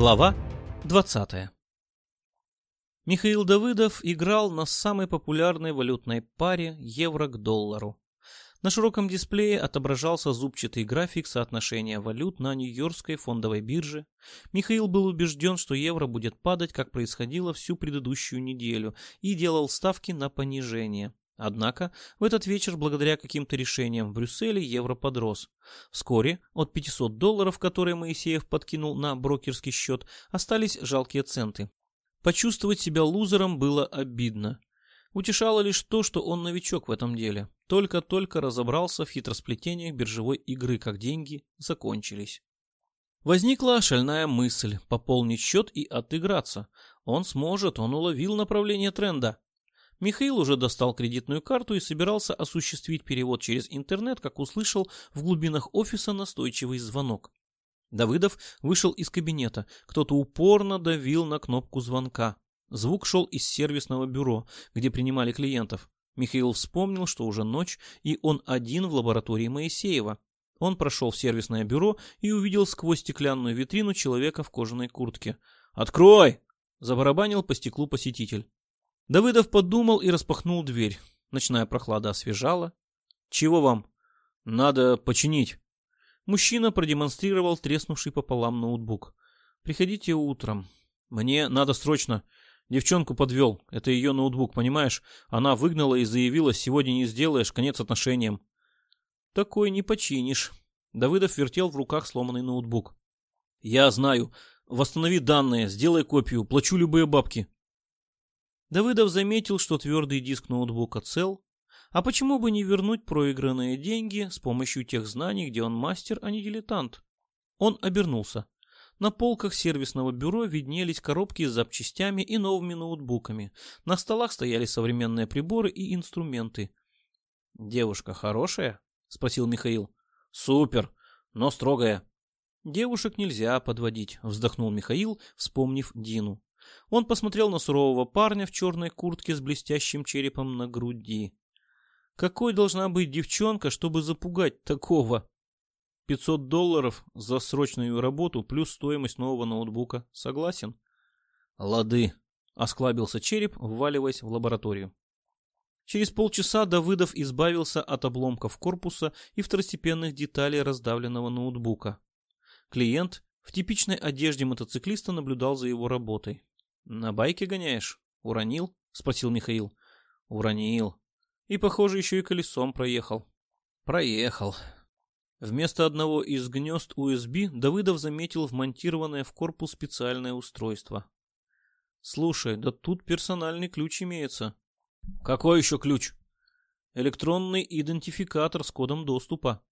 Глава 20 Михаил Давыдов играл на самой популярной валютной паре евро к доллару. На широком дисплее отображался зубчатый график соотношения валют на Нью-Йоркской фондовой бирже. Михаил был убежден, что евро будет падать, как происходило всю предыдущую неделю, и делал ставки на понижение. Однако в этот вечер, благодаря каким-то решениям в Брюсселе, евро подрос. Вскоре от 500 долларов, которые Моисеев подкинул на брокерский счет, остались жалкие центы. Почувствовать себя лузером было обидно. Утешало лишь то, что он новичок в этом деле. Только-только разобрался в хитросплетениях биржевой игры, как деньги закончились. Возникла шальная мысль пополнить счет и отыграться. Он сможет, он уловил направление тренда. Михаил уже достал кредитную карту и собирался осуществить перевод через интернет, как услышал в глубинах офиса настойчивый звонок. Давыдов вышел из кабинета. Кто-то упорно давил на кнопку звонка. Звук шел из сервисного бюро, где принимали клиентов. Михаил вспомнил, что уже ночь, и он один в лаборатории Моисеева. Он прошел в сервисное бюро и увидел сквозь стеклянную витрину человека в кожаной куртке. «Открой!» – забарабанил по стеклу посетитель. Давыдов подумал и распахнул дверь. Ночная прохлада освежала. «Чего вам?» «Надо починить». Мужчина продемонстрировал треснувший пополам ноутбук. «Приходите утром. Мне надо срочно. Девчонку подвел. Это ее ноутбук, понимаешь? Она выгнала и заявила, сегодня не сделаешь, конец отношениям». «Такой не починишь». Давыдов вертел в руках сломанный ноутбук. «Я знаю. Восстанови данные, сделай копию, плачу любые бабки». Давыдов заметил, что твердый диск ноутбука цел, а почему бы не вернуть проигранные деньги с помощью тех знаний, где он мастер, а не дилетант? Он обернулся. На полках сервисного бюро виднелись коробки с запчастями и новыми ноутбуками. На столах стояли современные приборы и инструменты. «Девушка хорошая?» — спросил Михаил. «Супер, но строгая». «Девушек нельзя подводить», — вздохнул Михаил, вспомнив Дину. Он посмотрел на сурового парня в черной куртке с блестящим черепом на груди. Какой должна быть девчонка, чтобы запугать такого? 500 долларов за срочную работу плюс стоимость нового ноутбука. Согласен? Лады. Осклабился череп, вваливаясь в лабораторию. Через полчаса Давыдов избавился от обломков корпуса и второстепенных деталей раздавленного ноутбука. Клиент в типичной одежде мотоциклиста наблюдал за его работой. «На байке гоняешь? Уронил?» — спросил Михаил. «Уронил. И, похоже, еще и колесом проехал». «Проехал». Вместо одного из гнезд USB Давыдов заметил вмонтированное в корпус специальное устройство. «Слушай, да тут персональный ключ имеется». «Какой еще ключ?» «Электронный идентификатор с кодом доступа.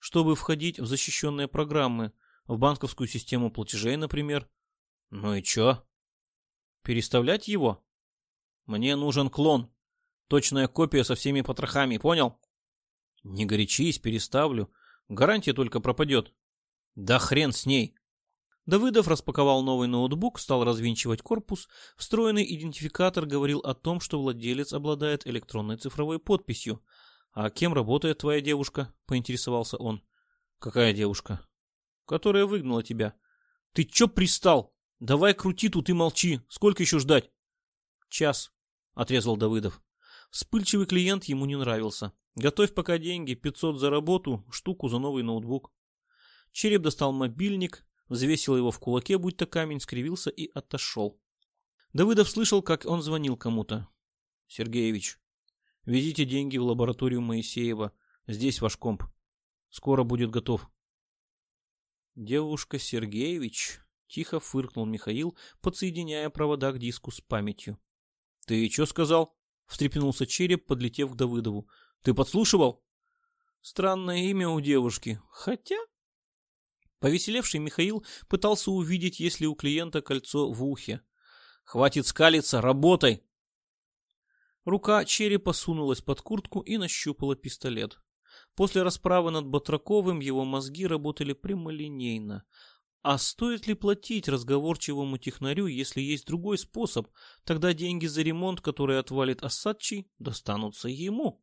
Чтобы входить в защищенные программы, в банковскую систему платежей, например». «Ну и чё?» Переставлять его? Мне нужен клон. Точная копия со всеми потрохами, понял? Не горячись, переставлю. Гарантия только пропадет. Да хрен с ней. Давыдов распаковал новый ноутбук, стал развинчивать корпус. Встроенный идентификатор говорил о том, что владелец обладает электронной цифровой подписью. «А кем работает твоя девушка?» — поинтересовался он. «Какая девушка?» «Которая выгнала тебя». «Ты чё пристал?» Давай крути тут и молчи. Сколько еще ждать? Час, отрезал Давыдов. Вспыльчивый клиент ему не нравился. Готовь пока деньги, 500 за работу, штуку за новый ноутбук. Череп достал мобильник, взвесил его в кулаке, будто камень, скривился и отошел. Давыдов слышал, как он звонил кому-то. «Сергеевич, везите деньги в лабораторию Моисеева. Здесь ваш комп. Скоро будет готов». «Девушка Сергеевич», Тихо фыркнул Михаил, подсоединяя провода к диску с памятью. «Ты что сказал?» — встрепенулся череп, подлетев к Давыдову. «Ты подслушивал?» «Странное имя у девушки. Хотя...» Повеселевший Михаил пытался увидеть, есть ли у клиента кольцо в ухе. «Хватит скалиться, работай!» Рука черепа сунулась под куртку и нащупала пистолет. После расправы над Батраковым его мозги работали прямолинейно. А стоит ли платить разговорчивому технарю, если есть другой способ? Тогда деньги за ремонт, который отвалит Осадчий, достанутся ему.